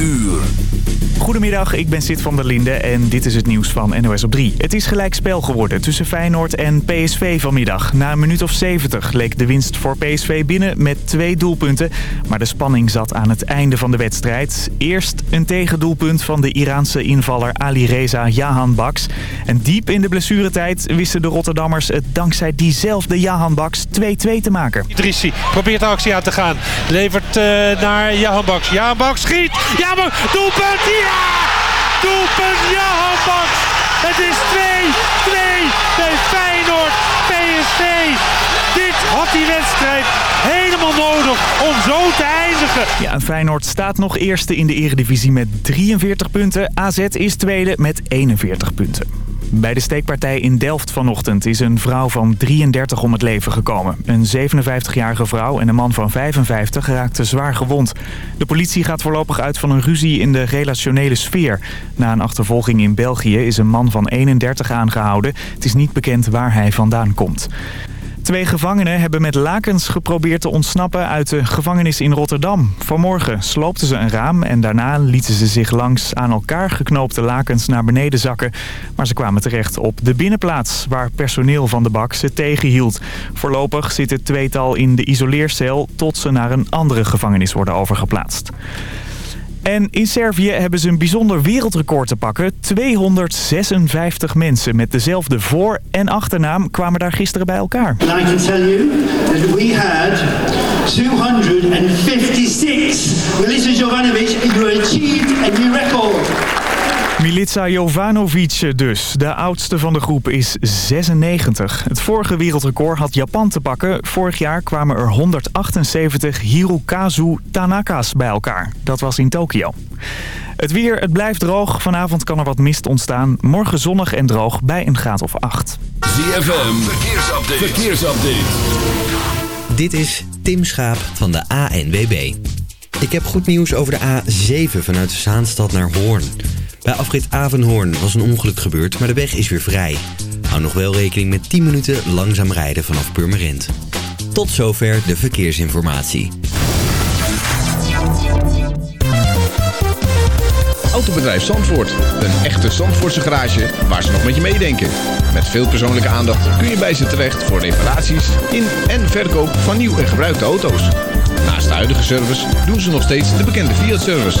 uur. Goedemiddag, ik ben Sid van der Linde en dit is het nieuws van NOS op 3. Het is gelijk spel geworden tussen Feyenoord en PSV vanmiddag. Na een minuut of 70 leek de winst voor PSV binnen met twee doelpunten. Maar de spanning zat aan het einde van de wedstrijd. Eerst een tegendoelpunt van de Iraanse invaller Ali Reza Jahan Baks. En diep in de blessuretijd wisten de Rotterdammers het dankzij diezelfde Jahan Baks 2-2 te maken. Idrissi probeert de actie aan te gaan. Levert uh, naar Jahan Baks. Jahan Baks schiet! Ja, maar doelpunt! Ja! Doelpunt Jahan Baks! Het is 2-2 bij Feyenoord PSV. Dit had die wedstrijd helemaal nodig om zo te eindigen. Ja, en Feyenoord staat nog eerste in de eredivisie met 43 punten. AZ is tweede met 41 punten. Bij de steekpartij in Delft vanochtend is een vrouw van 33 om het leven gekomen. Een 57-jarige vrouw en een man van 55 raakten zwaar gewond. De politie gaat voorlopig uit van een ruzie in de relationele sfeer. Na een achtervolging in België is een man van 31 aangehouden. Het is niet bekend waar hij vandaan komt. Twee gevangenen hebben met lakens geprobeerd te ontsnappen uit de gevangenis in Rotterdam. Vanmorgen sloopten ze een raam en daarna lieten ze zich langs aan elkaar geknoopte lakens naar beneden zakken. Maar ze kwamen terecht op de binnenplaats waar personeel van de bak ze tegenhield. Voorlopig zit het tweetal in de isoleercel tot ze naar een andere gevangenis worden overgeplaatst. En in Servië hebben ze een bijzonder wereldrecord te pakken. 256 mensen met dezelfde voor- en achternaam kwamen daar gisteren bij elkaar. And I can tell you we had 256. Melissa Jovanovic, you achieved a new record. Milica Jovanovic dus. De oudste van de groep is 96. Het vorige wereldrecord had Japan te pakken. Vorig jaar kwamen er 178 Hirokazu Tanakas bij elkaar. Dat was in Tokio. Het weer, het blijft droog. Vanavond kan er wat mist ontstaan. Morgen zonnig en droog bij een graad of 8. ZFM, verkeersupdate. verkeersupdate. Dit is Tim Schaap van de ANWB. Ik heb goed nieuws over de A7 vanuit Zaanstad naar Hoorn. Bij afrit Avenhoorn was een ongeluk gebeurd, maar de weg is weer vrij. Hou nog wel rekening met 10 minuten langzaam rijden vanaf Purmerend. Tot zover de verkeersinformatie. Autobedrijf Zandvoort. Een echte Zandvoortse garage waar ze nog met je meedenken. Met veel persoonlijke aandacht kun je bij ze terecht voor reparaties in en verkoop van nieuw en gebruikte auto's. Naast de huidige service doen ze nog steeds de bekende Fiat-service.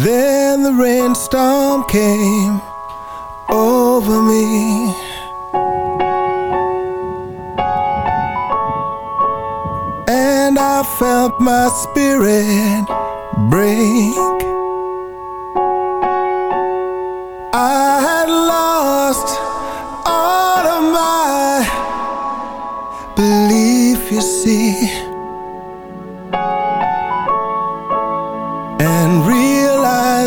Then the rainstorm came over me. And I felt my spirit break. I had lost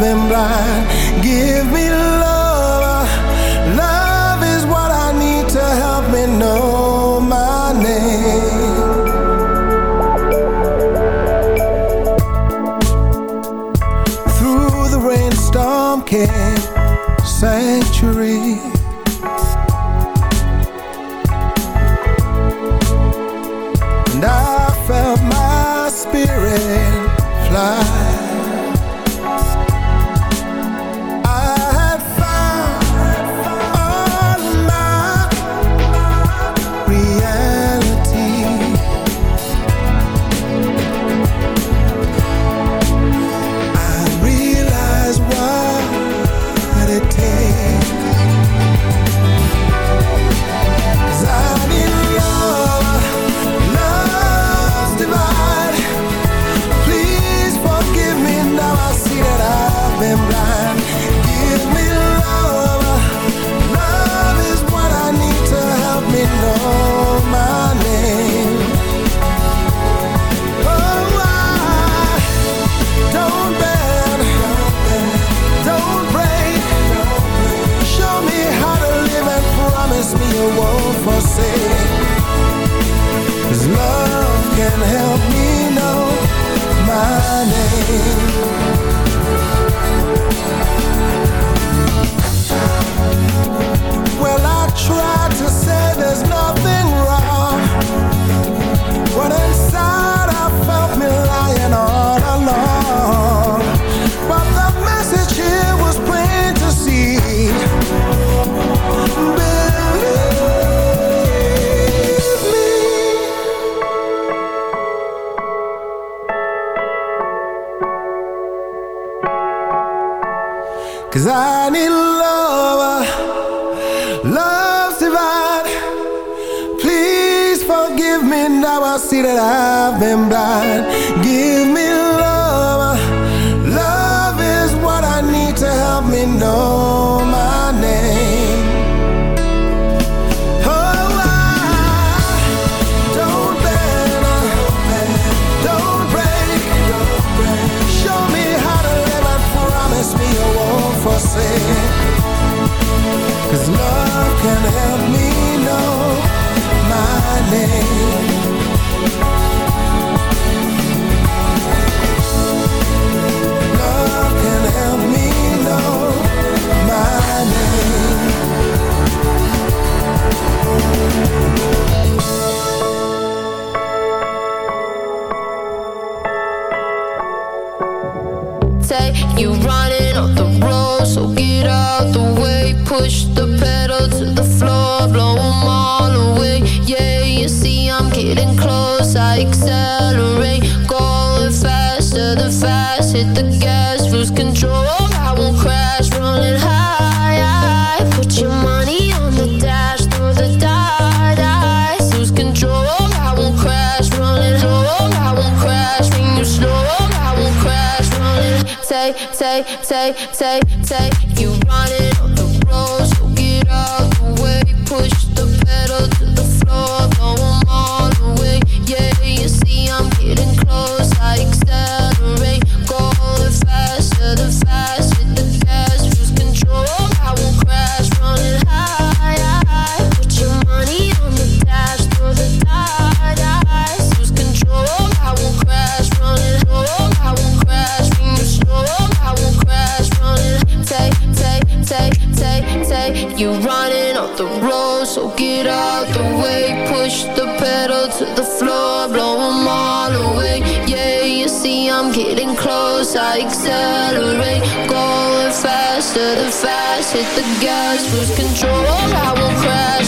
Been blind. help me. see that I've been blind accelerate, say, faster say fast. Hit the gas, lose control. I won't crash, running high. Put your money on the dash, throw the die. Lose control. I won't crash, running. I won't crash you slow. I won't crash, running. Take, take, take, take, take. I accelerate. Going faster than fast Hit the gas, lose control, I will crash.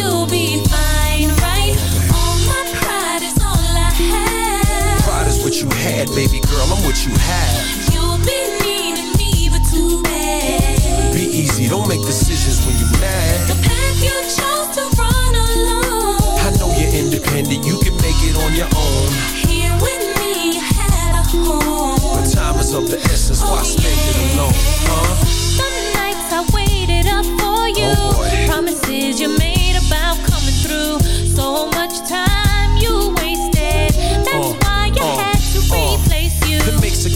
baby girl. I'm what you have. You'll be needing me, but too bad. Be easy, don't make decisions when you're mad. The path you chose to run alone. I know you're independent, you can make it on your own. Here with me, you had a home. But time is of the essence, why oh, spend it alone,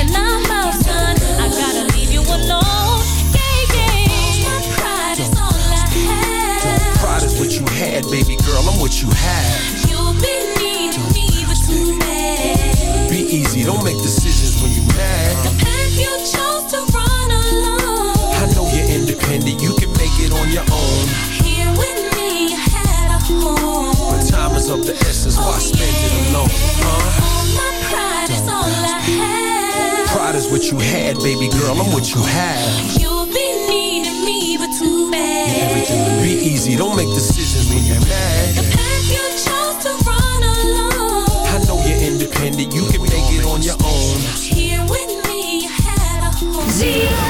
and I'm out. I gotta leave you alone. Yeah, yeah. My pride is all I have. Pride is what you had, baby girl, I'm what you have. You'll be needing me, but too bad. Be easy, don't make decisions when you're mad. The path you chose to run alone. I know you're independent, you can make it on your own. Here with me, you had a home. But time is of the essence, why oh, spend it alone, huh? All my pride is all I have. Pride is what you had, baby girl, I'm what you have. You'll be needing me, but too bad. Be easy, don't make decisions when you're mad. The path you chose to run alone. I know you're independent, you can make it on your own. Here with me, you had a home.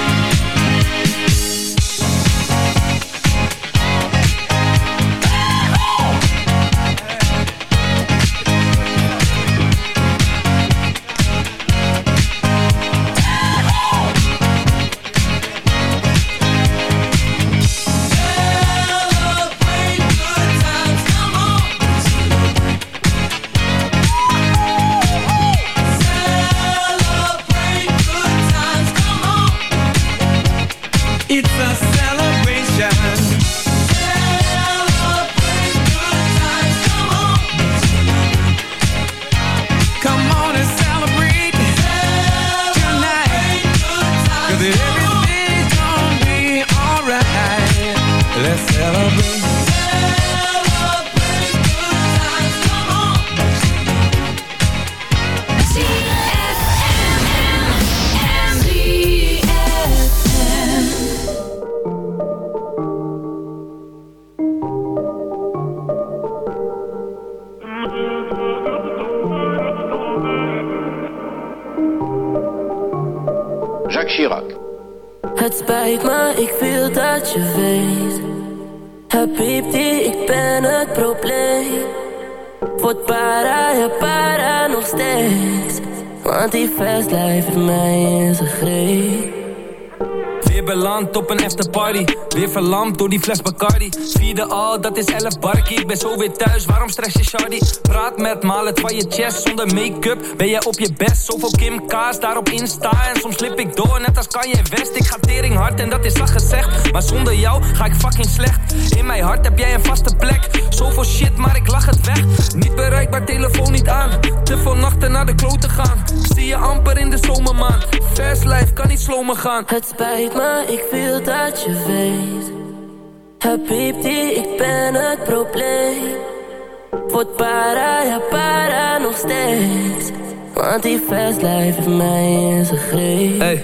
Jacques Chirac. Het spijt me, ik wil dat je weet. Habibti, ik ben het probleem. Word para, ja para nog steeds. Want die fast life heeft mij in zijn greep. Weer beland op een afterparty Weer verlamd door die fles Bacardi. Vierde al, dat is 11 barkie. Ik ben zo weer thuis, waarom stress je shardy? Praat met het van je chest Zonder make-up. Ben jij op je best Zoveel Kim K's daarop Insta. En soms slip ik door, net als Kanye West. Ik ga tering hard en dat is zacht gezegd. Maar zonder jou ga ik fucking slecht. In mijn hart heb jij een vaste plek. Zoveel shit, maar ik lach het weg. Niet bereikbaar, telefoon niet aan. Te veel nachten naar de kloten gaan. Zie je amper in de zomermaan. Fast life, kan niet slomen gaan. Het spijt me, ik wil dat je weet. Habibti, ik ben het probleem. Word para, ja para nog steeds. Want die fast life heeft mij in zijn greep. Hey,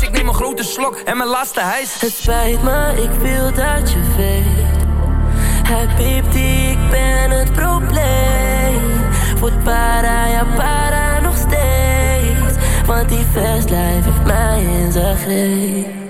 Ik neem een grote slok en mijn laatste hijs Het spijt me, ik wil dat je weet. Habibti, ik ben het probleem. Word para, ja para nog steeds. Want die fast life heeft mij in zijn greep.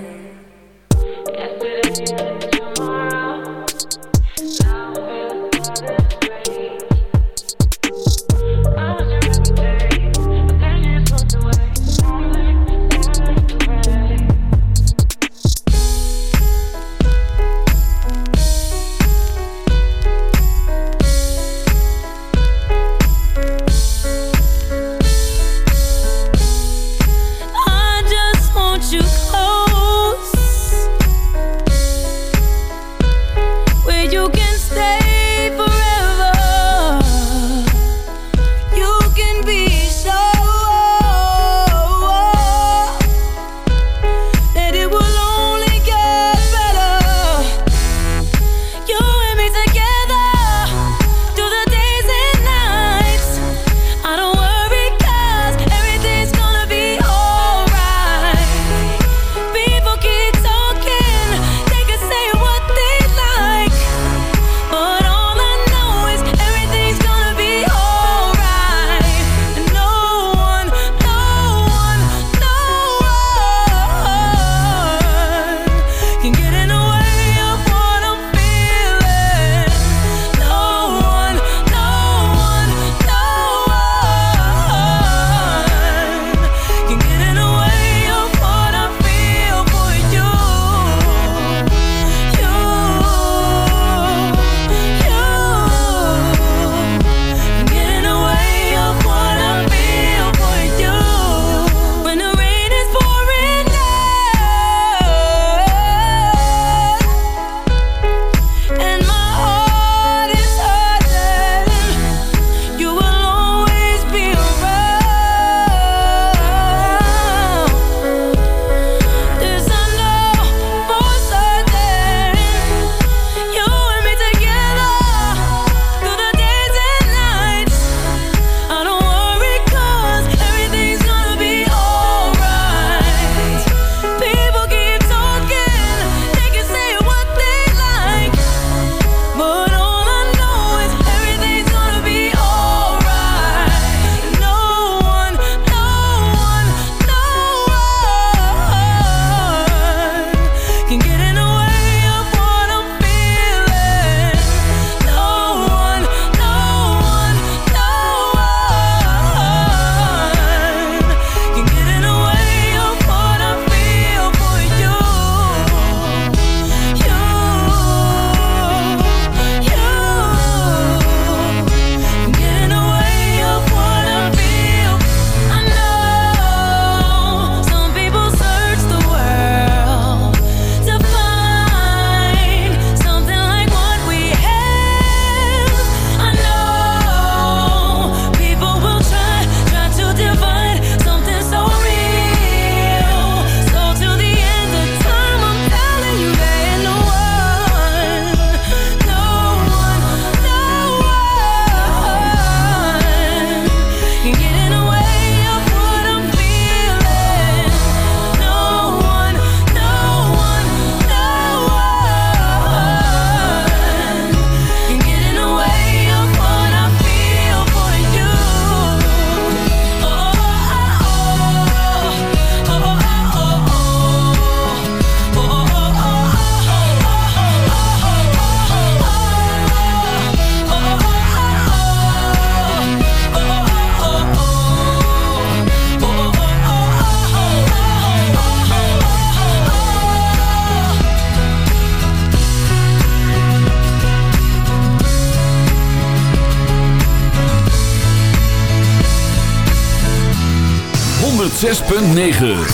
106.9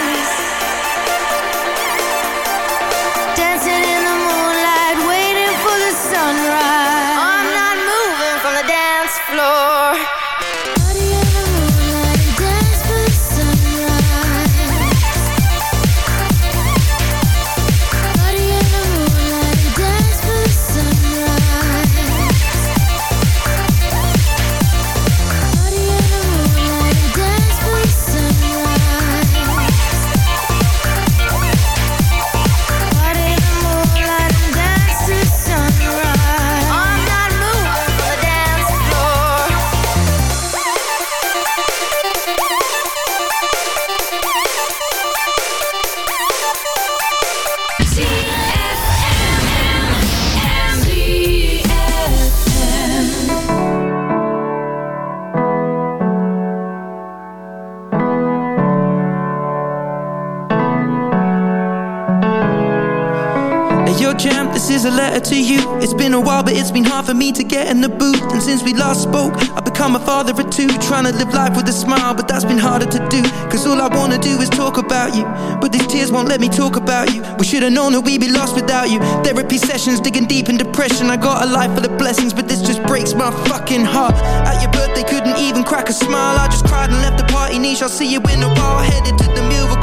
For me to get in the booth. And since we last spoke, I've become a father of two. Trying to live life with a smile, but that's been harder to do. Cause all I wanna do is talk about you. But these tears won't let me talk about you. We should've known that we'd be lost without you. Therapy sessions, digging deep in depression. I got a life full of blessings, but this just breaks my fucking heart. At your birthday, couldn't even crack a smile. I just cried and left the party niche. I'll see you in a while. Headed to the mill,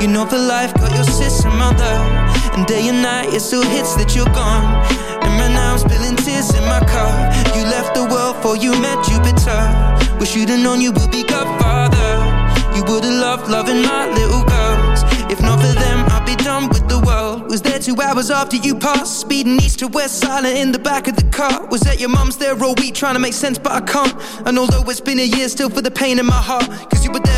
You know for life got your sister mother. And day and night it still hits that you're gone. And right now I'm spilling tears in my car. You left the world for you met Jupiter. Wish you'd have known you would be Godfather. You would've loved loving my little girls. If not for them, I'd be done with the world. Was there two hours after you passed, speeding east to west, silent in the back of the car. Was that your mum's there all week trying to make sense, but I can't. And although it's been a year, still for the pain in my heart. Cause you were there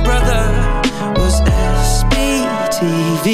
My brother was SBTV.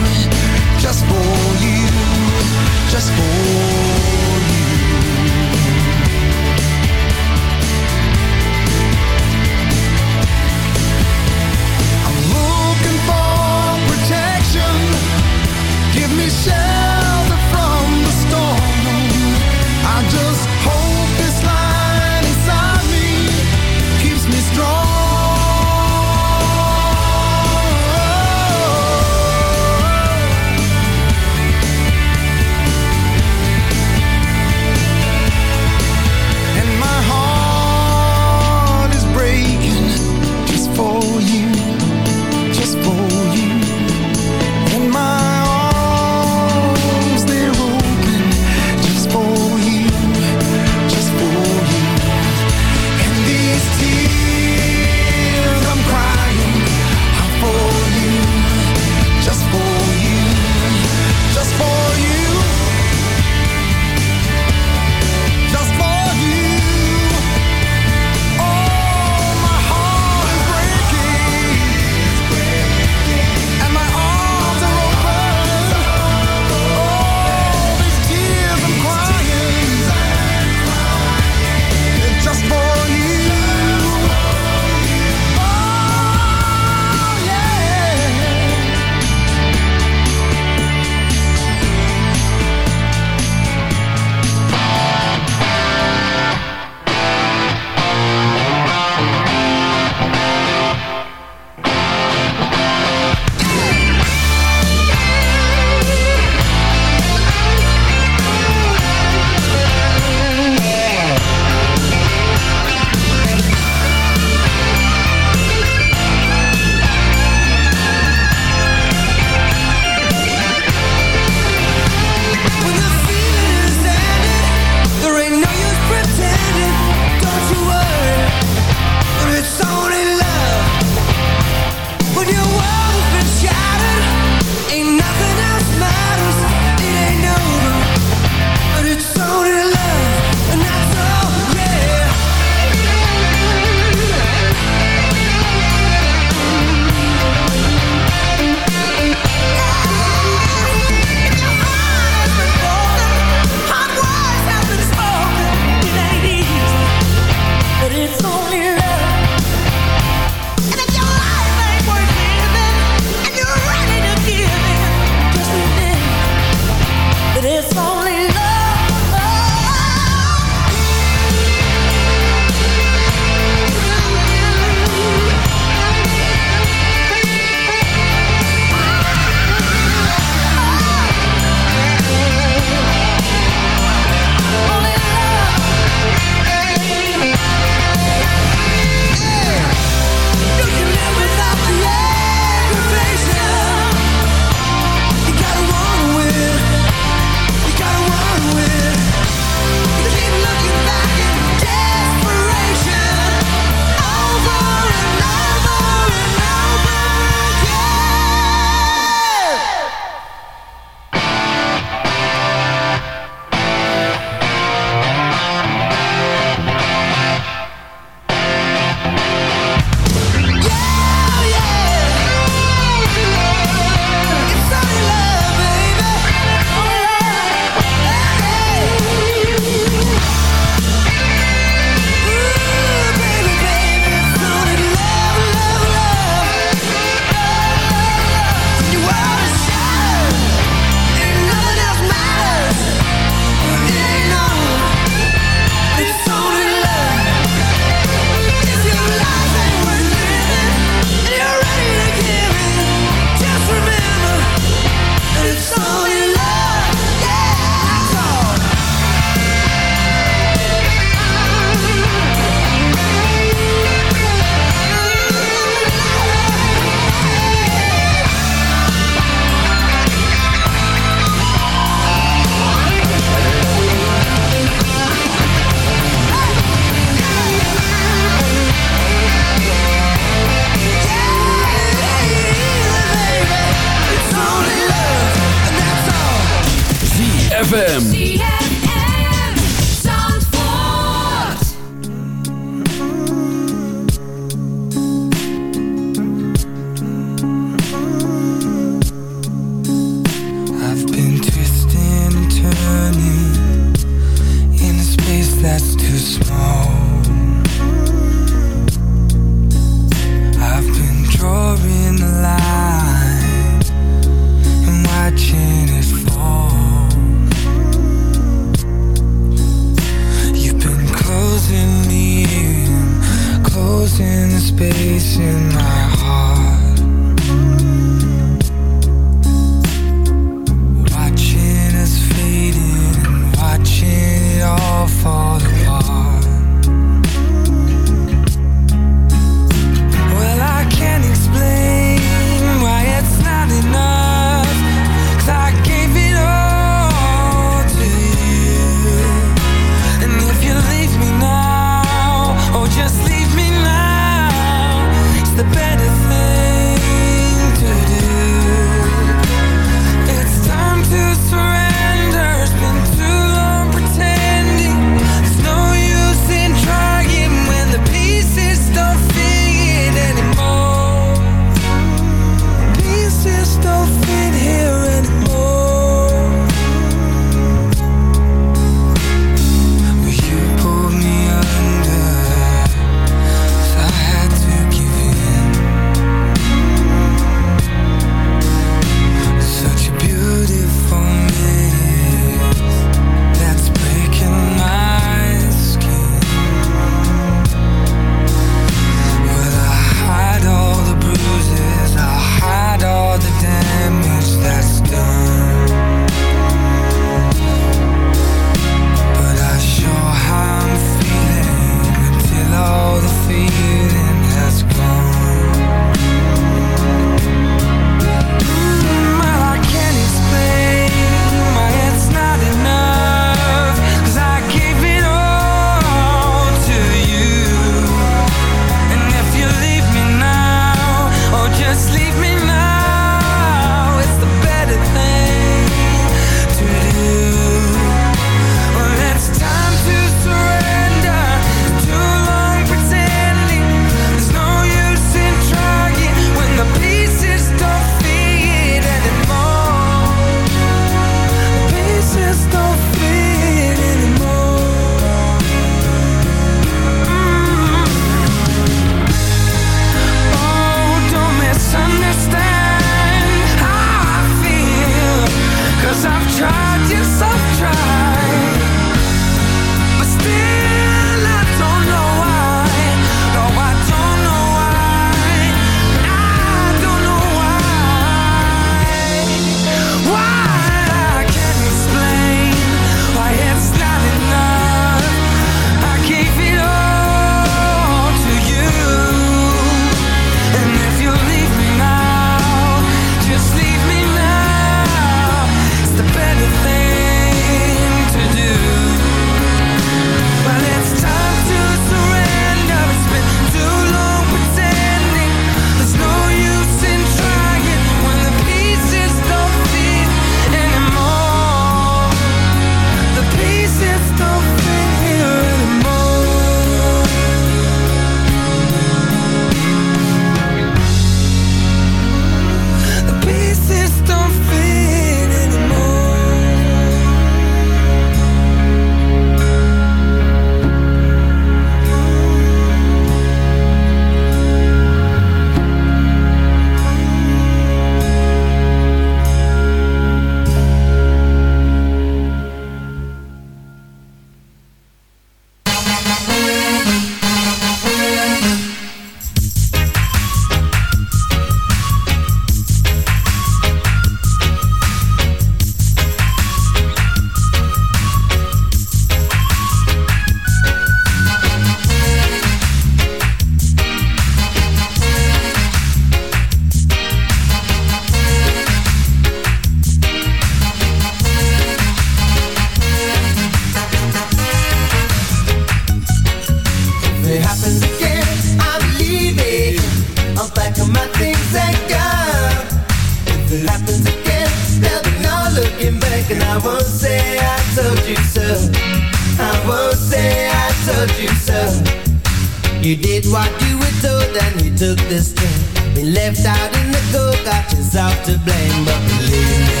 system. Been left out in the cold, got yourself to blame. But believe me,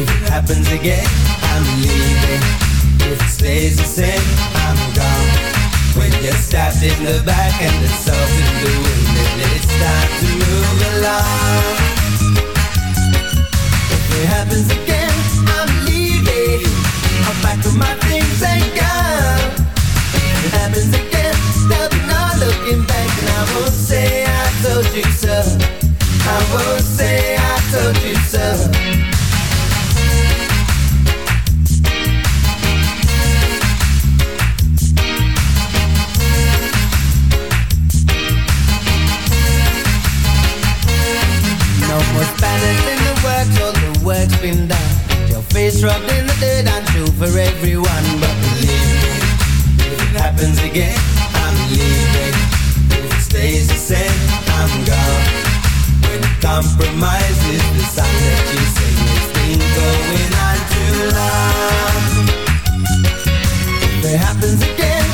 if it happens again, I'm leaving. If it stays the same, I'm gone. When you're stabbed in the back and the salt in the wind, it's time to move along. If it happens again, I'm leaving. I'm back to my things and gone. If it happens again, there'll looking back and I won't say I told you so. I won't say I told you so. No more banners in the works, or work's been done Your face rubbed in the dirt and true for everyone But believe me, if it happens again, I'm leaving Stays the same, I'm gone. When compromise is the that you sing, it's been going on too long. If it happens again,